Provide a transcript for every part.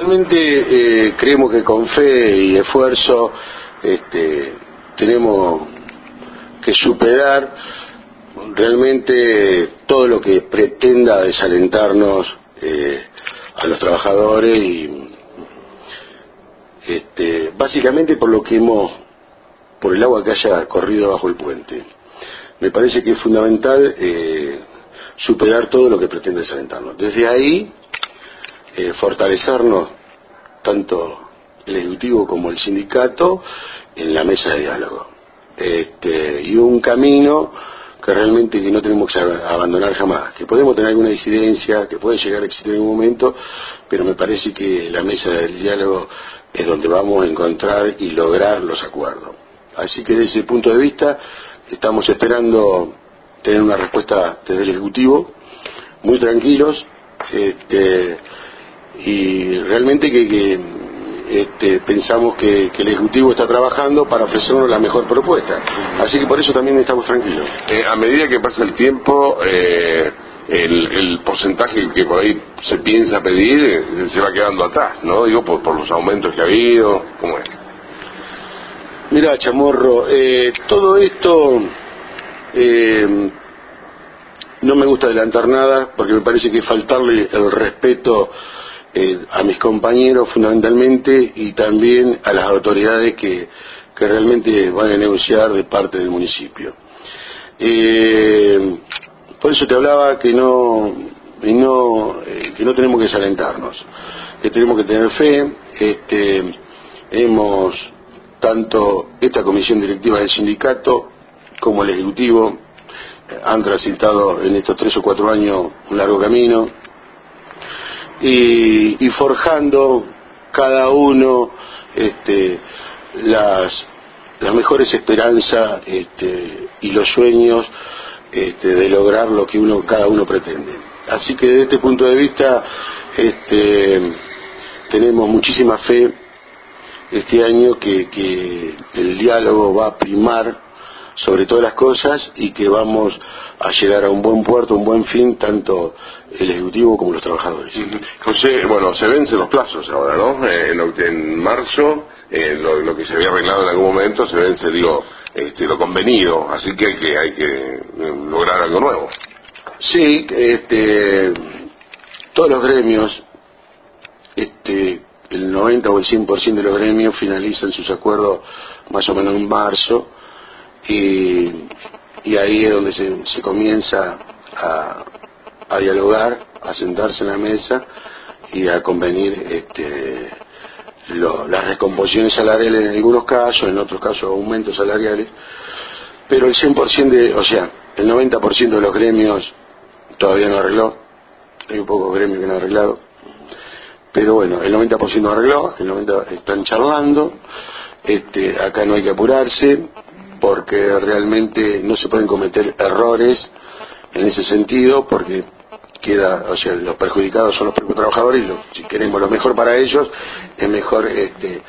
Realmente eh, creemos que con fe y esfuerzo este, tenemos que superar realmente todo lo que pretenda desalentarnos eh, a los trabajadores y este, básicamente por lo que hemos, por el agua que haya corrido bajo el puente. Me parece que es fundamental eh, superar todo lo que pretende desalentarnos. Desde ahí, eh, fortalecernos tanto el Ejecutivo como el sindicato en la mesa de diálogo. Este, y un camino que realmente que no tenemos que abandonar jamás, que podemos tener alguna disidencia, que puede llegar a existir en un momento, pero me parece que la mesa del diálogo es donde vamos a encontrar y lograr los acuerdos. Así que desde ese punto de vista estamos esperando tener una respuesta desde el Ejecutivo, muy tranquilos, este, y realmente que, este, pensamos que, el Ejecutivo está trabajando para ofrecernos la mejor propuesta. Así que por eso también estamos tranquilos. Eh, a medida que pasa el tiempo, eh, el, porcentaje que por ahí se piensa pedir eh, se va quedando atrás, ¿no? Digo, por, por los aumentos que ha habido, ¿cómo es? Mira, Chamorro, todo esto no me gusta adelantar nada porque me parece que faltarle el respeto eh, a mis compañeros fundamentalmente y también a las autoridades que, que realmente van a negociar de parte del municipio. Eh, por eso te hablaba que no, no, eh, que no tenemos que desalentarnos, que tenemos que tener fe. Este, hemos, tanto esta comisión directiva del sindicato como el Ejecutivo, han transitado en estos tres o cuatro años un largo camino y, forjando cada uno este, las, las mejores esperanzas este, y los sueños este, de lograr lo que uno cada uno pretende. Así que desde este punto de vista este, tenemos muchísima fe este año que, que el diálogo va a primar sobre todas las cosas y que vamos a llegar a un buen puerto, un buen fin, tanto el Ejecutivo como los trabajadores. José, bueno, se vencen los plazos ahora, ¿no? Eh, en, marzo, eh, lo, que se había arreglado en algún momento se vence, digo, este, lo convenido, así que hay que, hay que eh, lograr algo nuevo. Sí, este, todos los gremios, este, el 90 o el 100% de los gremios finalizan sus acuerdos más o menos en marzo y, ahí es donde se, comienza a, dialogar, a sentarse en la mesa y a convenir este, las recomposiciones salariales en algunos casos, en otros casos aumentos salariales, pero el 100% de, o sea, el 90% de los gremios todavía no arregló, hay un poco gremios que no han arreglado, pero bueno, el 90% arregló, el 90% están charlando, este, acá no hay que apurarse, porque realmente no se pueden cometer errores en ese sentido, porque queda, o sea, los perjudicados son los propios trabajadores y si queremos lo mejor para ellos, es mejor este,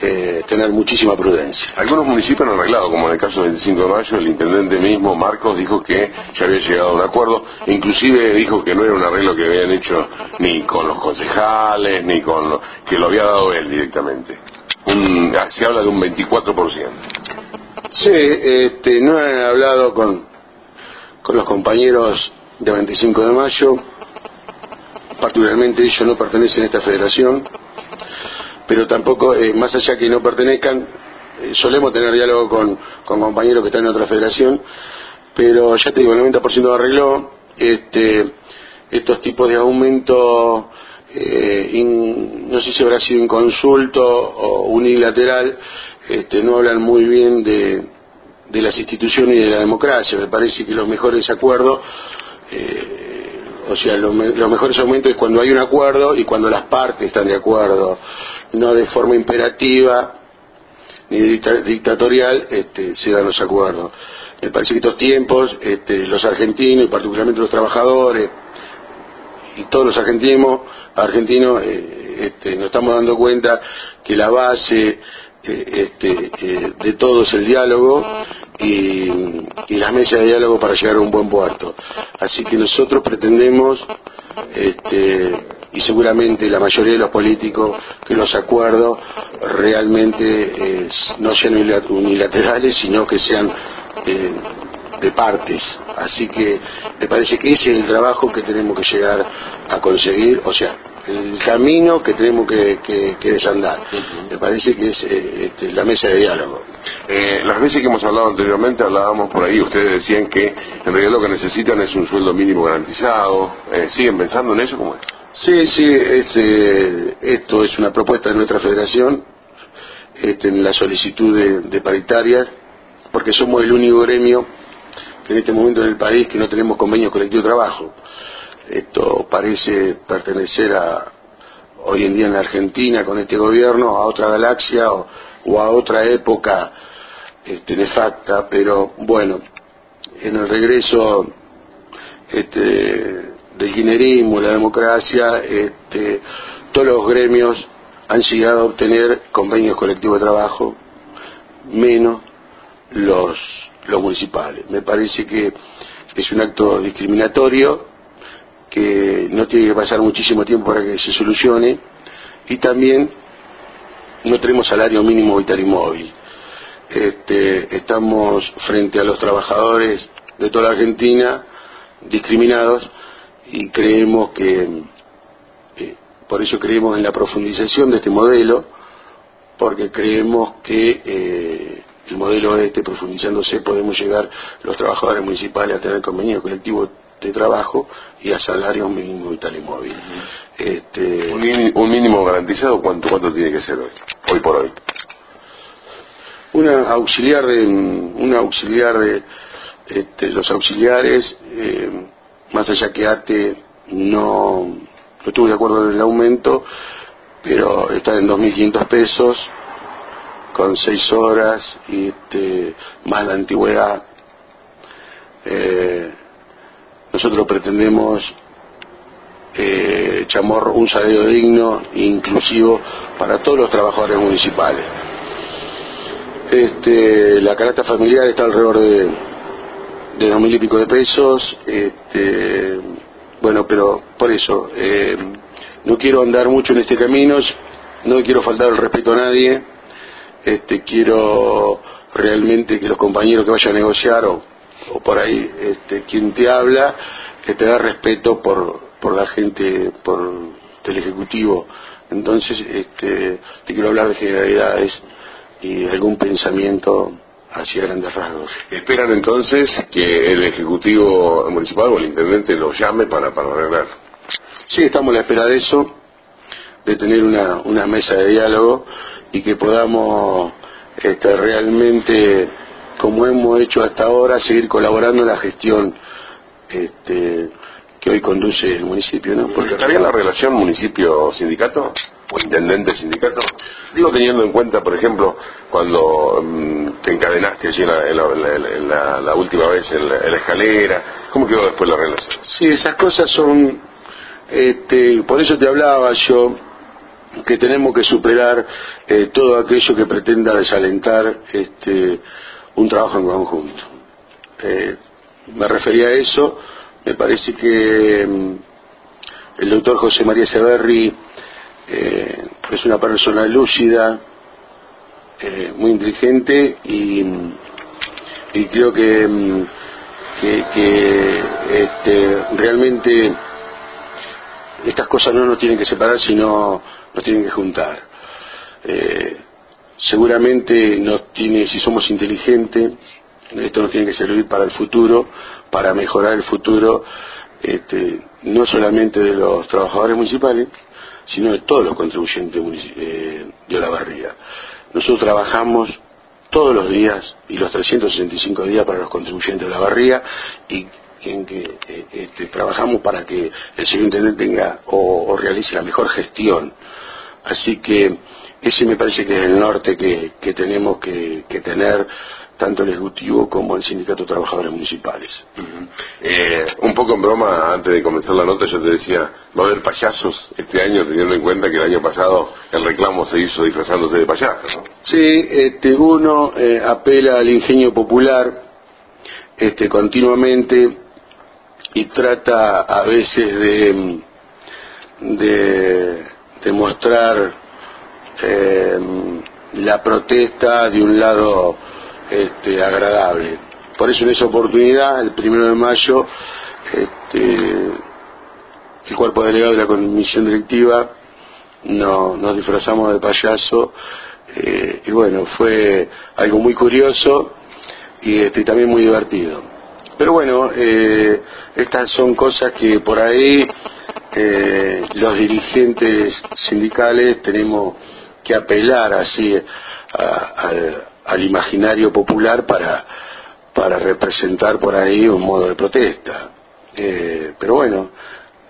eh, tener muchísima prudencia. Algunos municipios han arreglado, como en el caso del 25 de mayo, el intendente mismo, Marcos, dijo que ya había llegado a un acuerdo, inclusive dijo que no era un arreglo que habían hecho ni con los concejales, ni con que lo había dado él directamente. se habla de un 24%. Sí, este, no he hablado con, con los compañeros de 25 de mayo, particularmente ellos no pertenecen a esta federación, pero tampoco, eh, más allá que no pertenezcan, eh, solemos tener diálogo con, con compañeros que están en otra federación, pero ya te digo, el 90% arregló, este, estos tipos de aumento, eh, no sé si habrá sido inconsulto o unilateral, este, no hablan muy bien de, las instituciones y de la democracia. Me parece que los mejores acuerdos, eh, o sea, los, mejores aumentos es cuando hay un acuerdo y cuando las partes están de acuerdo, no de forma imperativa ni dictatorial este, se dan los acuerdos. Me parece que estos tiempos, este, los argentinos y particularmente los trabajadores y todos los argentinos, argentinos eh, este, nos estamos dando cuenta que la base este, eh, de todos el diálogo y, y las mesas de diálogo para llegar a un buen puerto. Así que nosotros pretendemos este, y seguramente la mayoría de los políticos que los acuerdos realmente no sean unilaterales, sino que sean eh, de partes. Así que me parece que ese es el trabajo que tenemos que llegar a conseguir, o sea, el camino que tenemos que, desandar. Me parece que es eh, este, la mesa de diálogo. Eh, las veces que hemos hablado anteriormente, hablábamos por ahí, ustedes decían que en realidad lo que necesitan es un sueldo mínimo garantizado. Eh, ¿Siguen pensando en eso? ¿Cómo es? Sí, sí, este, esto es una propuesta de nuestra federación este, en la solicitud de, de paritaria, porque somos el único gremio que en este momento en el país que no tenemos convenio colectivo de trabajo. Esto parece pertenecer a, hoy en día en la Argentina con este gobierno, a otra galaxia o, a otra época este, nefacta, pero bueno, en el regreso este, del guinerismo, la democracia, este, todos los gremios han llegado a obtener convenios colectivos de trabajo, menos los, los municipales. Me parece que es un acto discriminatorio que no tiene que pasar muchísimo tiempo para que se solucione y también no tenemos salario mínimo vital y móvil. Este, estamos frente a los trabajadores de toda la Argentina discriminados y creemos que, eh, por eso creemos en la profundización de este modelo, porque creemos que eh, el modelo este, profundizándose, podemos llegar los trabajadores municipales a tener convenio colectivo de trabajo y a salario mínimo vital y móvil. Este... ¿Un, mínimo garantizado cuánto, cuánto tiene que ser hoy, hoy por hoy? Una auxiliar de, una auxiliar de este, los auxiliares, eh, más allá que ATE no, no estuve de acuerdo en el aumento, pero están en 2.500 pesos con seis horas y este, más la antigüedad. Eh, nosotros pretendemos eh, chamorro, un salario digno inclusivo para todos los trabajadores municipales. Este, la canasta familiar está alrededor de, de dos mil y pico de pesos. Este, bueno, pero por eso, eh, no quiero andar mucho en este camino, no quiero faltar el respeto a nadie este, quiero realmente que los compañeros que vayan a negociar o, por ahí este, quien te habla, que te da respeto por, por la gente, por el Ejecutivo. Entonces, este, te quiero hablar de generalidades y algún pensamiento hacia grandes rasgos. ¿Esperan entonces que el Ejecutivo Municipal o el Intendente los llame para, para arreglar? Sí, estamos a la espera de eso, de tener una, una mesa de diálogo y que podamos este, realmente, como hemos hecho hasta ahora, seguir colaborando en la gestión este, que hoy conduce el municipio. ¿no? Porque ¿Está bien la relación municipio-sindicato o intendente-sindicato? Digo teniendo en cuenta, por ejemplo, cuando mm, te encadenaste allí en la, última vez en la, escalera, ¿cómo quedó después la relación? Sí, esas cosas son, este, por eso te hablaba yo, que tenemos que superar eh, todo aquello que pretenda desalentar este, un trabajo en conjunto. Eh, me refería a eso, me parece que mm, el doctor José María Severri eh, es una persona lúcida, muy inteligente y, y creo que, mm, que, este, realmente estas cosas no nos tienen que separar, sino nos tienen que juntar. Eh, seguramente nos tiene, si somos inteligentes, esto nos tiene que servir para el futuro, para mejorar el futuro, este, no solamente de los trabajadores municipales, sino de todos los contribuyentes eh, de la barriga. Nosotros trabajamos todos los días y los 365 días para los contribuyentes de la barriga y en que eh, este, trabajamos para que el señor intendente tenga o realice la mejor gestión Así que ese me parece que es el norte que, tenemos que, tener tanto el Ejecutivo como el Sindicato de Trabajadores Municipales. Eh, un poco en broma, antes de comenzar la nota, yo te decía, va a haber payasos este año, teniendo en cuenta que el año pasado el reclamo se hizo disfrazándose de payaso. ¿no? Sí, este, uno eh, apela al ingenio popular este, continuamente y trata a veces de de, de mostrar eh, la protesta de un lado este, agradable. Por eso en esa oportunidad, el primero de mayo, este, el cuerpo delegado de la comisión directiva no, nos disfrazamos de payaso eh, y bueno, fue algo muy curioso y este, también muy divertido. Pero bueno, eh, estas son cosas que por ahí eh, los dirigentes sindicales tenemos que apelar así al imaginario popular para, para representar por ahí un modo de protesta. Eh, pero bueno,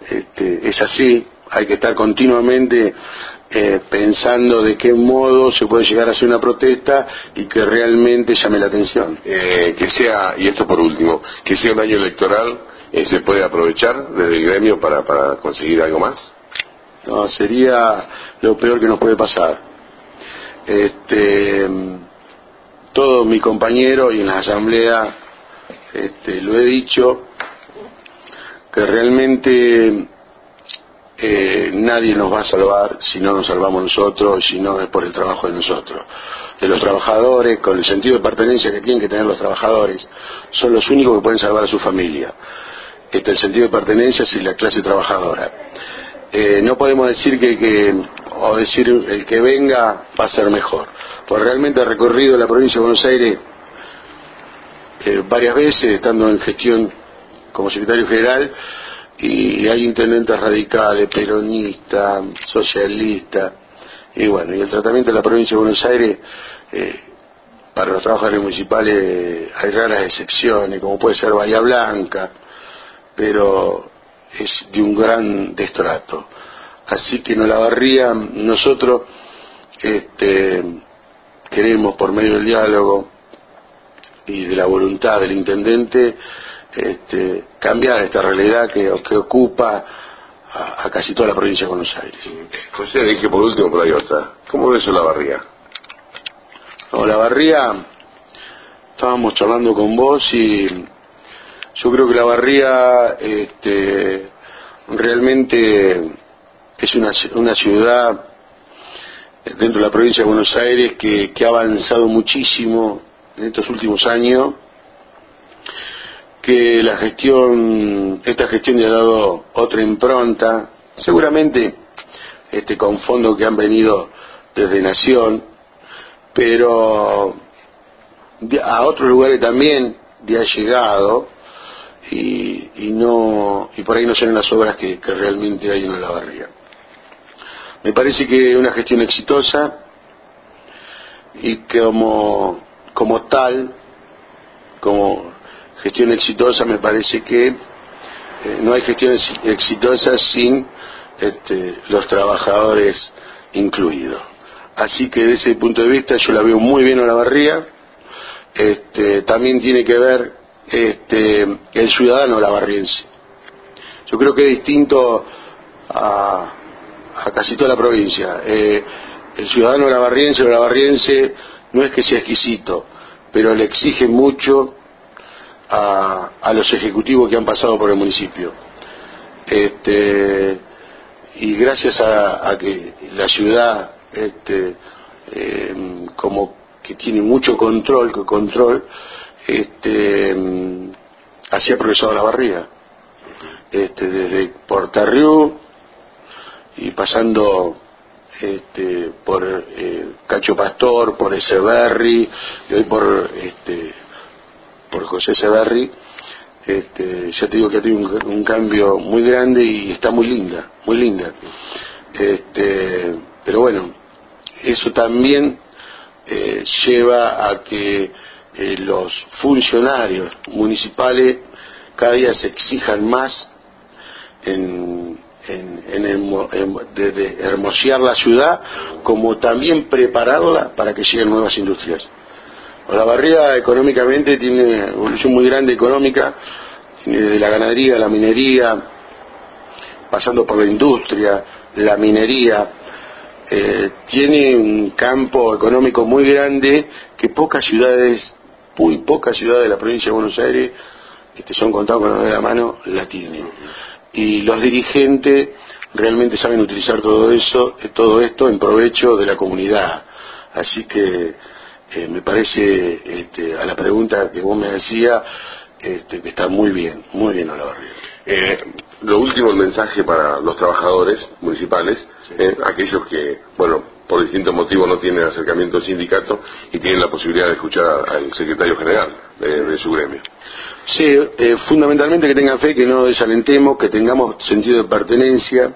este, es así, hay que estar continuamente eh, pensando de qué modo se puede llegar a hacer una protesta y que realmente llame la atención. Eh, que sea, y esto por último, que sea un año electoral, ¿se puede aprovechar desde el gremio para, para conseguir algo más? No, sería lo peor que nos puede pasar. Este, todo mi compañero y en la asamblea este, lo he dicho, que realmente eh, nadie nos va a salvar si no nos salvamos nosotros, si no es por el trabajo de nosotros. De los trabajadores, con el sentido de pertenencia que tienen que tener los trabajadores, son los únicos que pueden salvar a su familia. Este, el sentido de pertenencia es la clase trabajadora. Eh, no podemos decir que, o decir el que venga va a ser mejor, porque realmente he recorrido la provincia de Buenos Aires eh, varias veces, estando en gestión como secretario general, y hay intendentes radicales, peronistas, socialistas, y bueno, y el tratamiento de la provincia de Buenos Aires, eh, para los trabajadores municipales hay raras excepciones, como puede ser Bahía Blanca, pero es de un gran destrato. Así que en barría nosotros este, queremos por medio del diálogo y de la voluntad del intendente este, cambiar esta realidad que, que ocupa a, casi toda la provincia de Buenos Aires. José, dije por último por ahí otra. ¿Cómo ves la barría? No, la barría, estábamos charlando con vos y yo creo que la barría este, realmente es una, ciudad dentro de la provincia de Buenos Aires que, que ha avanzado muchísimo en estos últimos años que la gestión, esta gestión le ha dado otra impronta, seguramente este, con fondos que han venido desde Nación, pero a otros lugares también ya ha llegado y, y, no y por ahí no son las obras que, realmente hay en la barriga. Me parece que una gestión exitosa y como, como tal, como gestión exitosa me parece que eh, no hay gestión exitosa sin este, los trabajadores incluidos. Así que desde ese punto de vista yo la veo muy bien a la barría. Este, también tiene que ver este, el ciudadano lavarriense. Yo creo que es distinto a, casi toda la provincia. Eh, el ciudadano lavarriense o lavarriense no es que sea exquisito, pero le exige mucho a, los ejecutivos que han pasado por el municipio. Este, y gracias a, que la ciudad este, em, como que tiene mucho control, control, este, em, así ha progresado la barriga. Este, desde Portarriú y pasando este, por eh, Cacho Pastor, por Eseberri, y hoy por este, por José Severri, este, ya te digo que ha tenido un, cambio muy grande y está muy linda, muy linda. Este, pero bueno, eso también eh, lleva a que eh, los funcionarios municipales cada día se exijan más en, en, en, de hermosear la ciudad como también prepararla para que lleguen nuevas industrias. La barriga económicamente tiene evolución muy grande económica, desde la ganadería, la minería, pasando por la industria, la minería, eh, tiene un campo económico muy grande que pocas ciudades, muy pocas ciudades de la provincia de Buenos Aires, que son contados con la mano, la tienen. Y los dirigentes realmente saben utilizar todo eso, eh, todo esto en provecho de la comunidad. Así que eh, me parece, este, a la pregunta que vos me decías, este, que está muy bien, muy bien Olavarría. Eh, lo último, el mensaje para los trabajadores municipales, eh, aquellos que, bueno, por distintos motivos no tienen acercamiento al sindicato y tienen la posibilidad de escuchar al secretario general de, su gremio. Sí, eh, fundamentalmente que tengan fe, que no desalentemos, que tengamos sentido de pertenencia,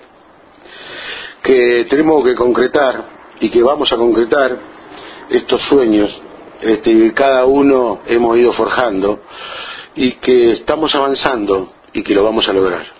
que tenemos que concretar y que vamos a concretar estos sueños este, que cada uno hemos ido forjando y que estamos avanzando y que lo vamos a lograr.